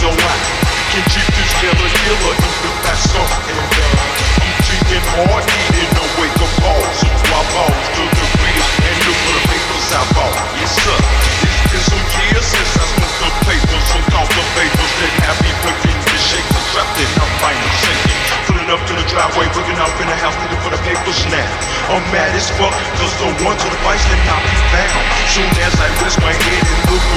So I can keep this killer killer in the past And uh, driveway, waking up in the house looking for the paper now I'm mad as fuck, cause the one to the vice that not be found. Soon as I rest my head and look